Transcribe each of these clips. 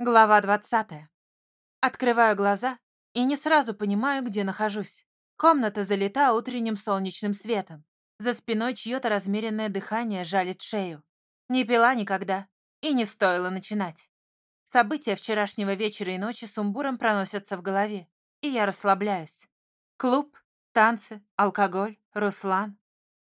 Глава 20. Открываю глаза и не сразу понимаю, где нахожусь. Комната залита утренним солнечным светом. За спиной чье-то размеренное дыхание жалит шею. Не пила никогда, и не стоило начинать. События вчерашнего вечера и ночи сумбуром проносятся в голове, и я расслабляюсь. Клуб, танцы, алкоголь, Руслан.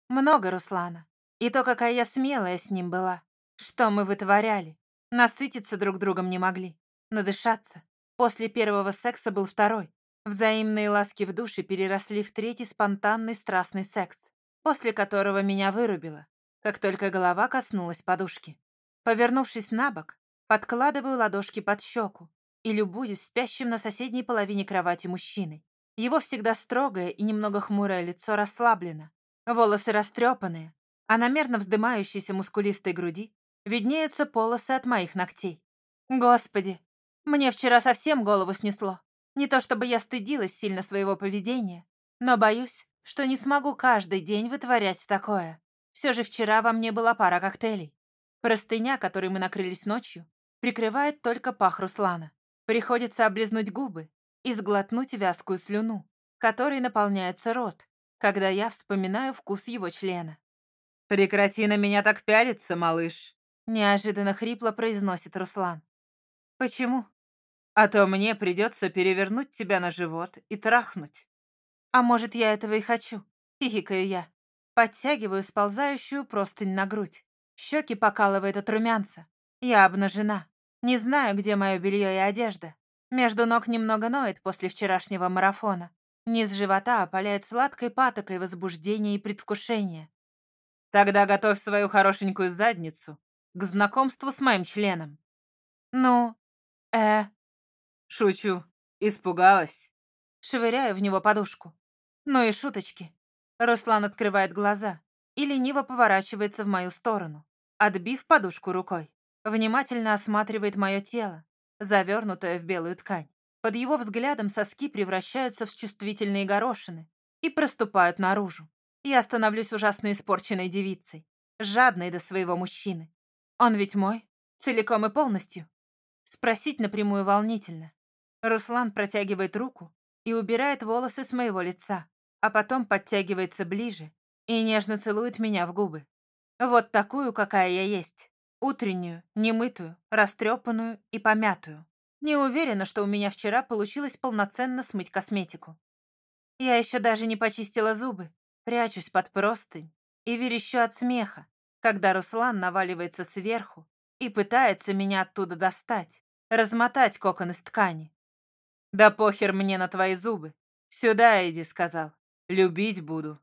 Много Руслана. И то, какая я смелая с ним была. Что мы вытворяли. Насытиться друг другом не могли. Надышаться. После первого секса был второй. Взаимные ласки в душе переросли в третий спонтанный страстный секс, после которого меня вырубило, как только голова коснулась подушки. Повернувшись на бок, подкладываю ладошки под щеку и любуюсь спящим на соседней половине кровати мужчиной. Его всегда строгое и немного хмурое лицо расслаблено, волосы растрепанные, а на мерно вздымающейся мускулистой груди виднеются полосы от моих ногтей. Господи, мне вчера совсем голову снесло. Не то чтобы я стыдилась сильно своего поведения, но боюсь, что не смогу каждый день вытворять такое. Все же вчера во мне была пара коктейлей. Простыня, которой мы накрылись ночью, прикрывает только пах Руслана. Приходится облизнуть губы и сглотнуть вязкую слюну, которой наполняется рот, когда я вспоминаю вкус его члена. «Прекрати на меня так пялиться, малыш!» Неожиданно хрипло произносит Руслан. Почему? А то мне придется перевернуть тебя на живот и трахнуть. А может, я этого и хочу? Хихикаю я. Подтягиваю сползающую простынь на грудь. Щеки покалывает от румянца. Я обнажена. Не знаю, где мое белье и одежда. Между ног немного ноет после вчерашнего марафона. Низ живота опаляет сладкой патокой возбуждения и предвкушения. Тогда готовь свою хорошенькую задницу к знакомству с моим членом. Ну, э... Шучу. Испугалась? Швыряю в него подушку. Ну и шуточки. Руслан открывает глаза и лениво поворачивается в мою сторону, отбив подушку рукой. Внимательно осматривает мое тело, завернутое в белую ткань. Под его взглядом соски превращаются в чувствительные горошины и проступают наружу. Я становлюсь ужасно испорченной девицей, жадной до своего мужчины. Он ведь мой, целиком и полностью. Спросить напрямую волнительно. Руслан протягивает руку и убирает волосы с моего лица, а потом подтягивается ближе и нежно целует меня в губы. Вот такую, какая я есть. Утреннюю, немытую, растрепанную и помятую. Не уверена, что у меня вчера получилось полноценно смыть косметику. Я еще даже не почистила зубы, прячусь под простынь и верещу от смеха, когда Руслан наваливается сверху и пытается меня оттуда достать, размотать кокон из ткани. «Да похер мне на твои зубы. Сюда иди», — сказал. «Любить буду».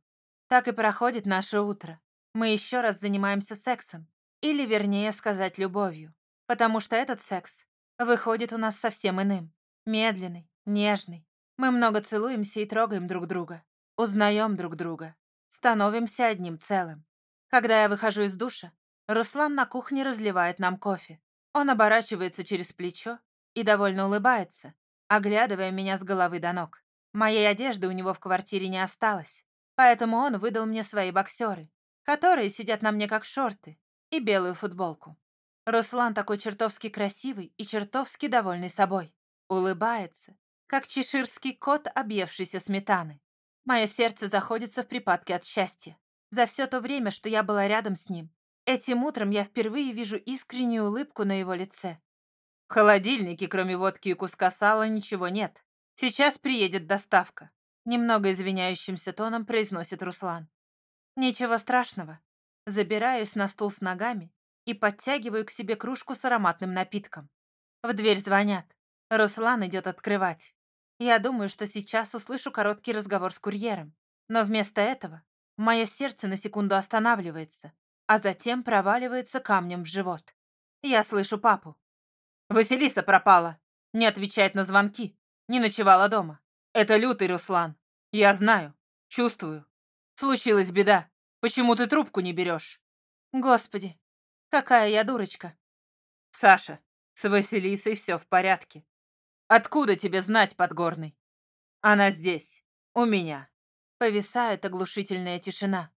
Так и проходит наше утро. Мы еще раз занимаемся сексом. Или, вернее сказать, любовью. Потому что этот секс выходит у нас совсем иным. Медленный, нежный. Мы много целуемся и трогаем друг друга. Узнаем друг друга. Становимся одним целым. Когда я выхожу из душа, Руслан на кухне разливает нам кофе. Он оборачивается через плечо и довольно улыбается, оглядывая меня с головы до ног. Моей одежды у него в квартире не осталось, поэтому он выдал мне свои боксеры, которые сидят на мне как шорты, и белую футболку. Руслан такой чертовски красивый и чертовски довольный собой. Улыбается, как чеширский кот, объевшийся сметаны. Мое сердце заходится в припадке от счастья. За все то время, что я была рядом с ним, этим утром я впервые вижу искреннюю улыбку на его лице. В холодильнике, кроме водки и куска сала, ничего нет. Сейчас приедет доставка. Немного извиняющимся тоном произносит Руслан. Ничего страшного. Забираюсь на стул с ногами и подтягиваю к себе кружку с ароматным напитком. В дверь звонят. Руслан идет открывать. Я думаю, что сейчас услышу короткий разговор с курьером. Но вместо этого Мое сердце на секунду останавливается, а затем проваливается камнем в живот. Я слышу папу. «Василиса пропала. Не отвечает на звонки. Не ночевала дома. Это лютый Руслан. Я знаю. Чувствую. Случилась беда. Почему ты трубку не берешь?» «Господи, какая я дурочка!» «Саша, с Василисой все в порядке. Откуда тебе знать, Подгорный? Она здесь, у меня. Повисает оглушительная тишина.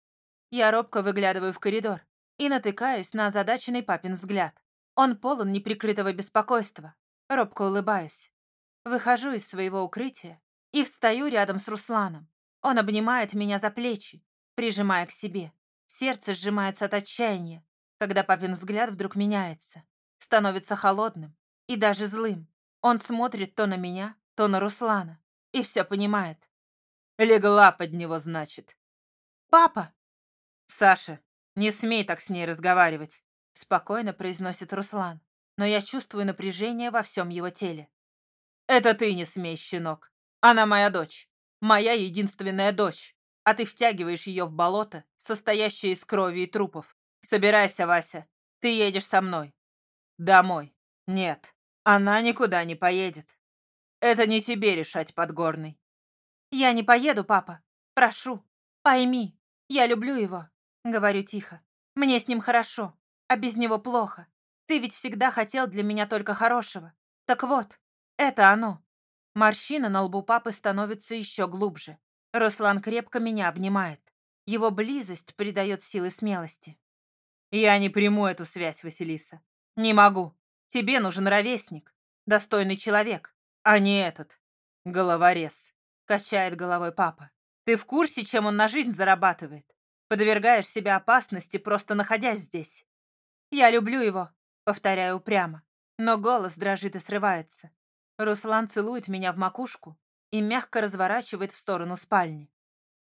Я робко выглядываю в коридор и натыкаюсь на озадаченный папин взгляд. Он полон неприкрытого беспокойства. Робко улыбаюсь. Выхожу из своего укрытия и встаю рядом с Русланом. Он обнимает меня за плечи, прижимая к себе. Сердце сжимается от отчаяния, когда папин взгляд вдруг меняется, становится холодным и даже злым. Он смотрит то на меня, то на Руслана и все понимает. Легла под него, значит. «Папа!» «Саша, не смей так с ней разговаривать», — спокойно произносит Руслан, но я чувствую напряжение во всем его теле. «Это ты не смей, щенок. Она моя дочь. Моя единственная дочь. А ты втягиваешь ее в болото, состоящее из крови и трупов. Собирайся, Вася. Ты едешь со мной. Домой. Нет, она никуда не поедет. Это не тебе решать, Подгорный. Я не поеду, папа. Прошу, пойми, я люблю его. Говорю тихо. Мне с ним хорошо, а без него плохо. Ты ведь всегда хотел для меня только хорошего. Так вот, это оно. Морщина на лбу папы становится еще глубже. Руслан крепко меня обнимает. Его близость придает силы смелости. Я не приму эту связь, Василиса. Не могу. Тебе нужен ровесник, достойный человек, а не этот. Головорез. Качает головой папа. Ты в курсе, чем он на жизнь зарабатывает? Подвергаешь себя опасности, просто находясь здесь. Я люблю его, повторяю упрямо, но голос дрожит и срывается. Руслан целует меня в макушку и мягко разворачивает в сторону спальни.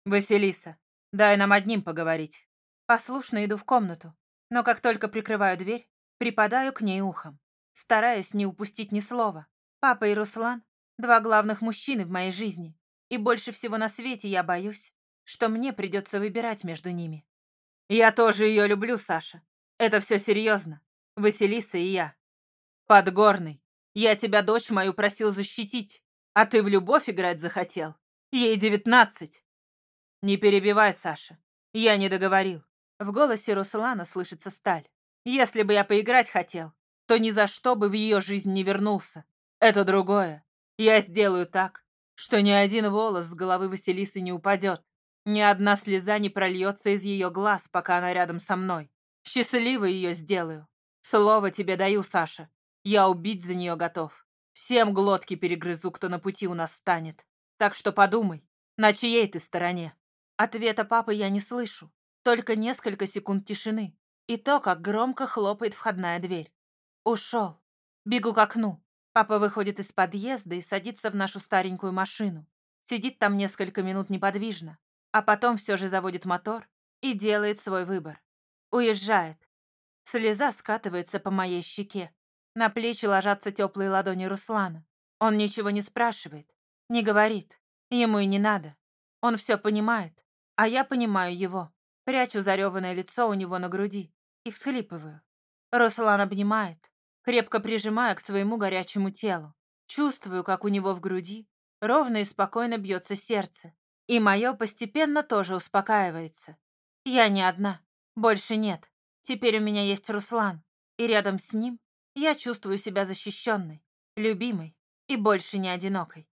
«Василиса, дай нам одним поговорить». Послушно иду в комнату, но как только прикрываю дверь, припадаю к ней ухом, стараясь не упустить ни слова. Папа и Руслан — два главных мужчины в моей жизни, и больше всего на свете я боюсь, что мне придется выбирать между ними. Я тоже ее люблю, Саша. Это все серьезно. Василиса и я. Подгорный, я тебя, дочь мою, просил защитить, а ты в любовь играть захотел. Ей девятнадцать. Не перебивай, Саша. Я не договорил. В голосе Руслана слышится сталь. Если бы я поиграть хотел, то ни за что бы в ее жизнь не вернулся. Это другое. Я сделаю так, что ни один волос с головы Василисы не упадет. Ни одна слеза не прольется из ее глаз, пока она рядом со мной. Счастливой ее сделаю. Слово тебе даю, Саша. Я убить за нее готов. Всем глотки перегрызу, кто на пути у нас станет. Так что подумай, на чьей ты стороне?» Ответа папы я не слышу. Только несколько секунд тишины. И то, как громко хлопает входная дверь. Ушел. Бегу к окну. Папа выходит из подъезда и садится в нашу старенькую машину. Сидит там несколько минут неподвижно, а потом все же заводит мотор и делает свой выбор. Уезжает. Слеза скатывается по моей щеке. На плечи ложатся теплые ладони Руслана. Он ничего не спрашивает, не говорит. Ему и не надо. Он все понимает, а я понимаю его. Прячу зареванное лицо у него на груди и всхлипываю. Руслан обнимает, крепко прижимая к своему горячему телу. Чувствую, как у него в груди ровно и спокойно бьется сердце. И мое постепенно тоже успокаивается. Я не одна. Больше нет. Теперь у меня есть Руслан. И рядом с ним я чувствую себя защищенной, любимой и больше не одинокой.